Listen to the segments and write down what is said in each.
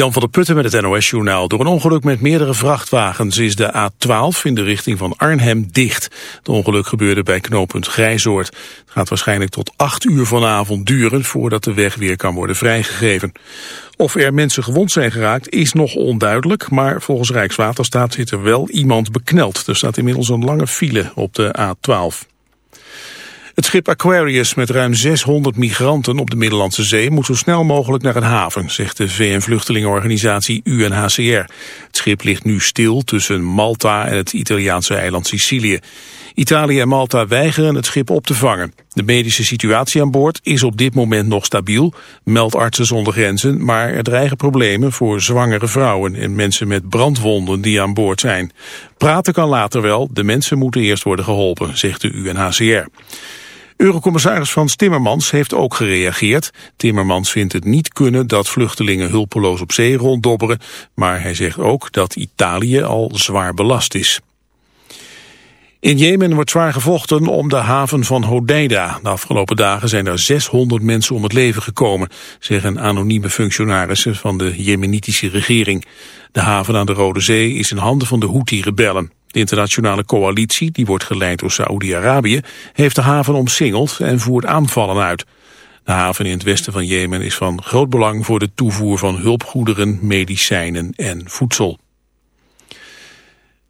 Jan van der Putten met het NOS-journaal. Door een ongeluk met meerdere vrachtwagens is de A12 in de richting van Arnhem dicht. Het ongeluk gebeurde bij knooppunt Grijzoord. Het gaat waarschijnlijk tot 8 uur vanavond duren voordat de weg weer kan worden vrijgegeven. Of er mensen gewond zijn geraakt is nog onduidelijk, maar volgens Rijkswaterstaat zit er wel iemand bekneld. Er staat inmiddels een lange file op de A12. Het schip Aquarius met ruim 600 migranten op de Middellandse Zee moet zo snel mogelijk naar een haven, zegt de VN-vluchtelingenorganisatie UNHCR. Het schip ligt nu stil tussen Malta en het Italiaanse eiland Sicilië. Italië en Malta weigeren het schip op te vangen. De medische situatie aan boord is op dit moment nog stabiel, meldt Artsen zonder Grenzen, maar er dreigen problemen voor zwangere vrouwen en mensen met brandwonden die aan boord zijn. Praten kan later wel, de mensen moeten eerst worden geholpen, zegt de UNHCR. Eurocommissaris Frans Timmermans heeft ook gereageerd. Timmermans vindt het niet kunnen dat vluchtelingen hulpeloos op zee ronddobberen, maar hij zegt ook dat Italië al zwaar belast is. In Jemen wordt zwaar gevochten om de haven van Hodeida. De afgelopen dagen zijn er 600 mensen om het leven gekomen, zeggen anonieme functionarissen van de jemenitische regering. De haven aan de Rode Zee is in handen van de Houthi-rebellen. De internationale coalitie, die wordt geleid door Saoedi-Arabië, heeft de haven omsingeld en voert aanvallen uit. De haven in het westen van Jemen is van groot belang voor de toevoer van hulpgoederen, medicijnen en voedsel.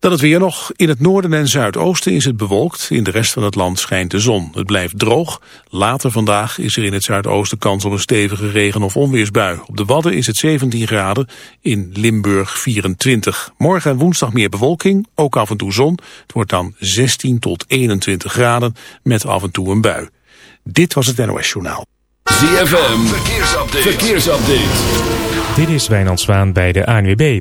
Dan het weer nog. In het noorden en zuidoosten is het bewolkt. In de rest van het land schijnt de zon. Het blijft droog. Later vandaag is er in het zuidoosten kans op een stevige regen- of onweersbui. Op de Wadden is het 17 graden. In Limburg 24. Morgen en woensdag meer bewolking. Ook af en toe zon. Het wordt dan 16 tot 21 graden. Met af en toe een bui. Dit was het NOS Journaal. ZFM. Verkeersupdate. Verkeersupdate. Dit is Wijnand Zwaan bij de ANWB.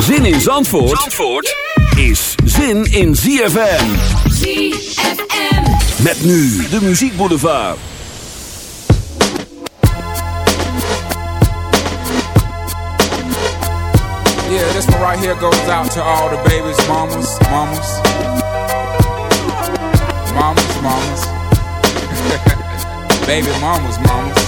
Zin in Zandvoort, Zandvoort is zin in ZFM. ZFM. Met nu de Muziek Boulevard. Yeah, this one right here goes out to all the babies, mamas, mamas. Mamas, mamas. Baby mamas, mamas.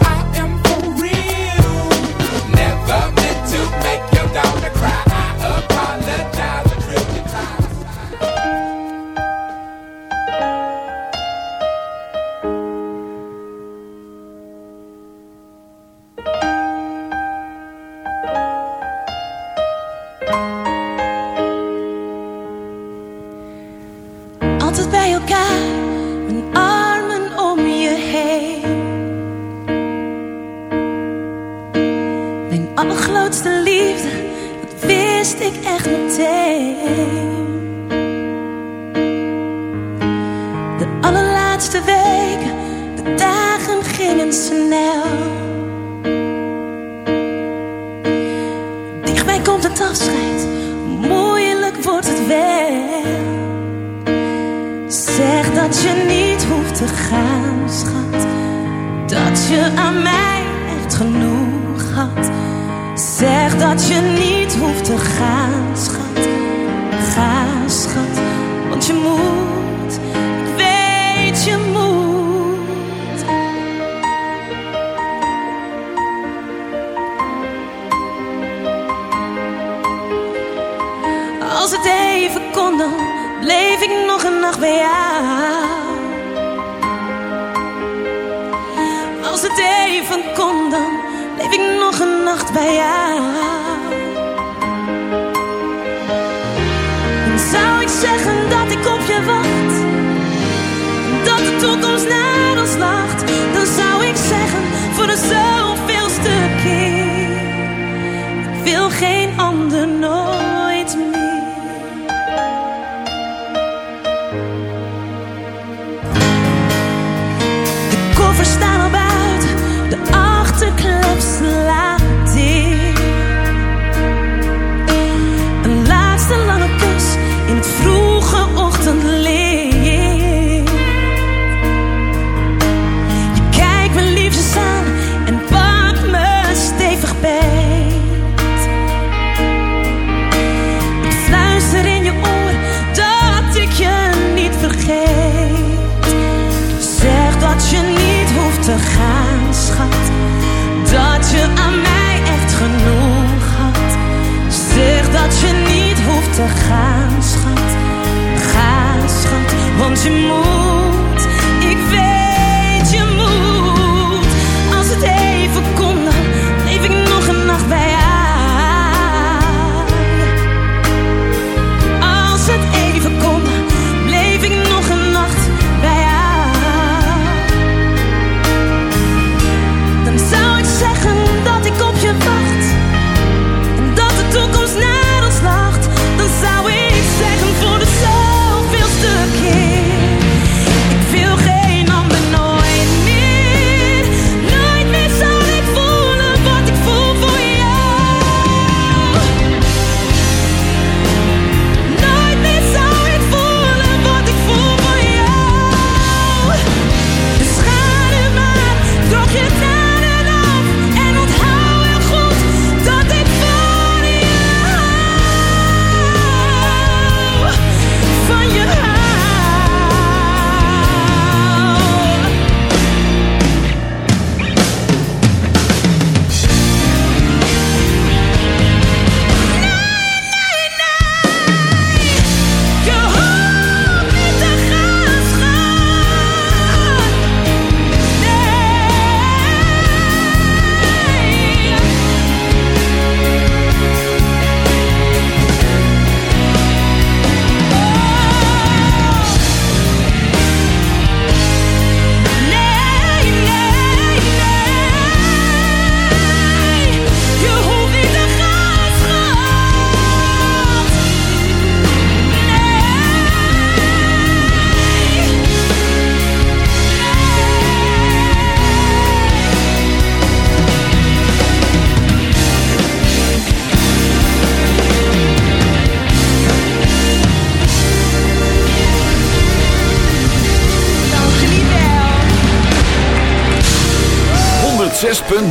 Altijd bij elkaar, mijn armen om je heen. Mijn allergrootste liefde, dat wist ik echt meteen.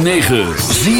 9. Zie...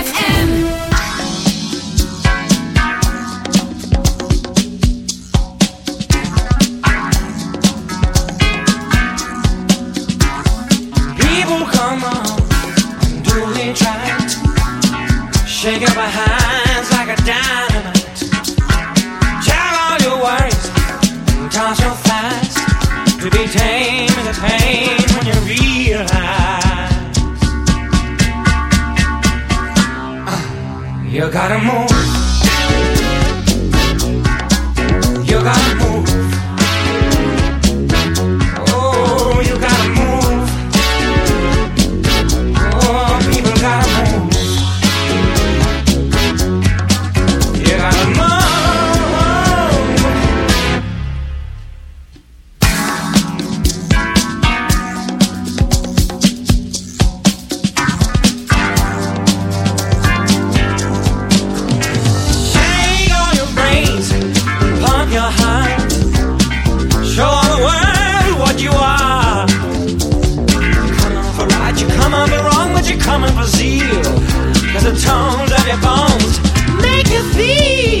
feel. Cause the tones of your bones make you feel.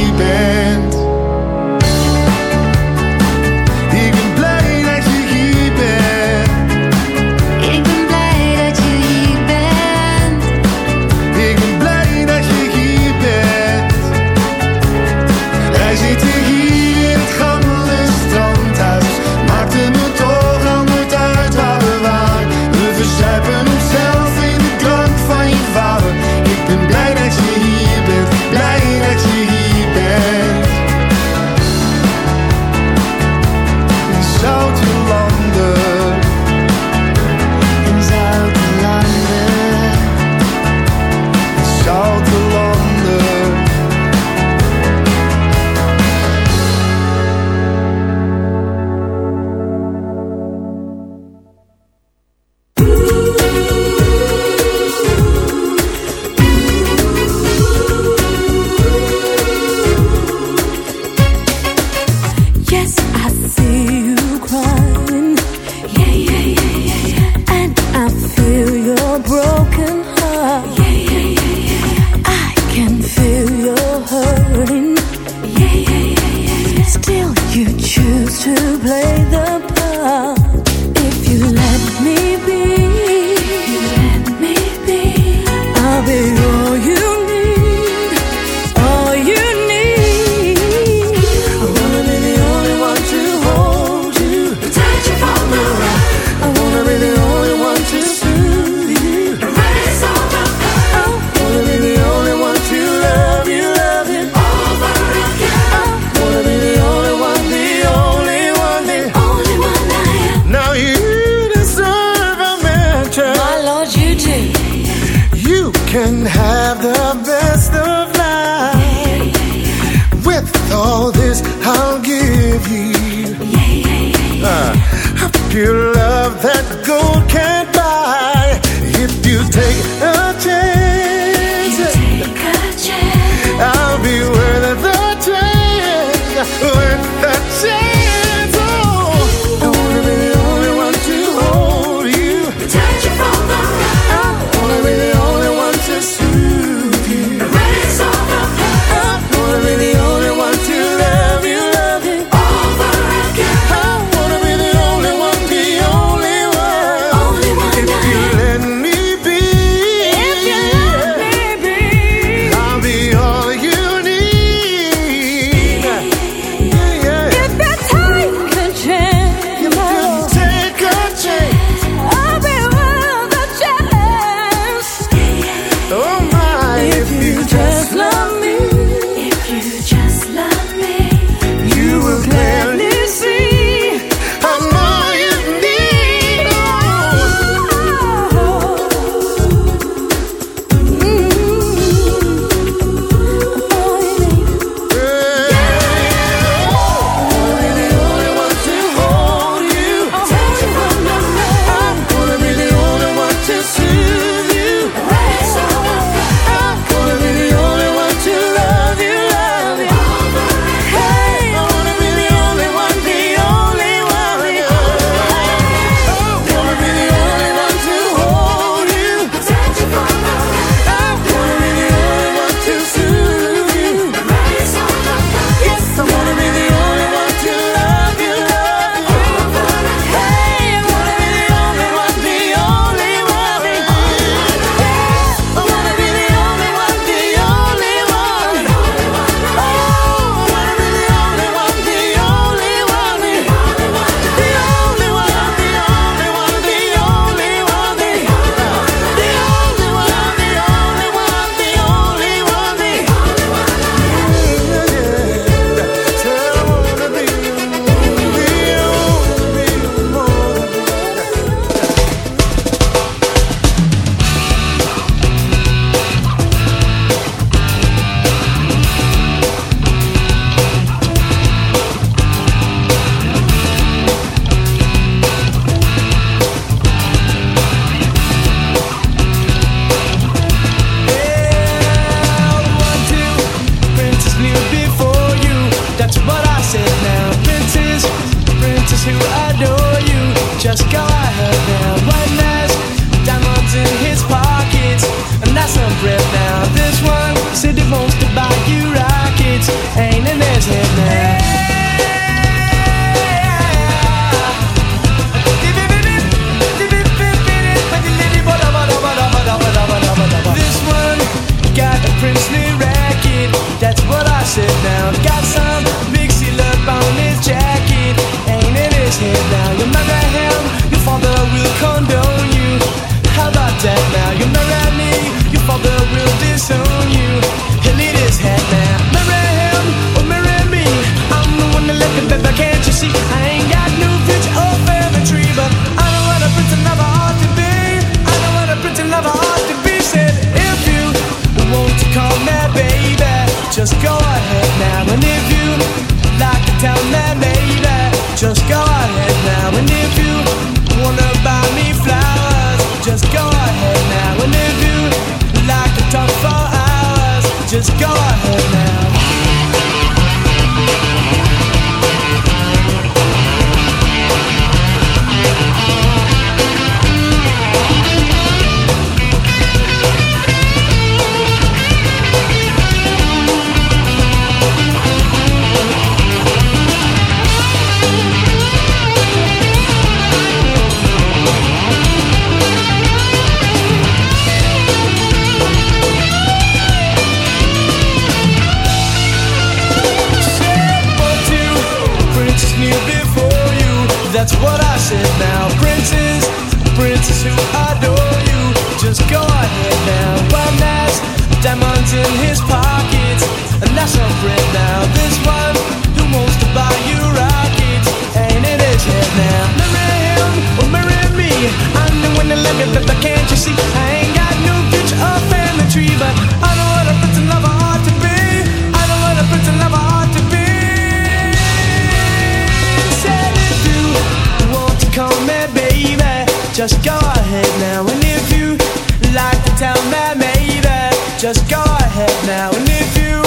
now. And if you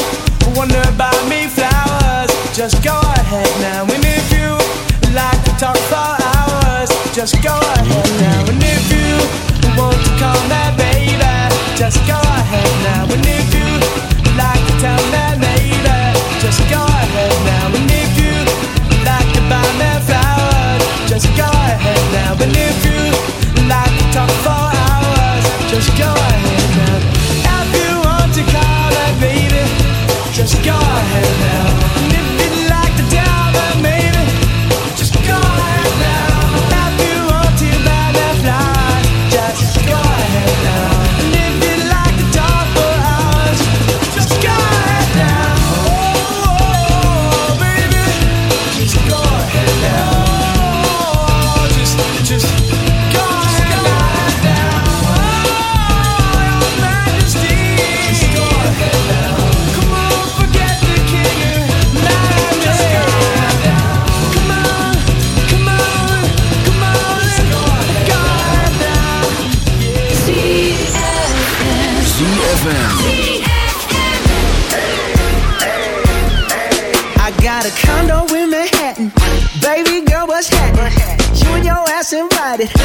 me flowers, just go ahead now. And if you like to talk for hours, just go ahead now. And if you want to baby, just go ahead now. And if you like to tell just go ahead now. And if you like to buy flowers, just go ahead now. And if you like to talk for hours, just go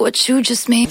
What you just made.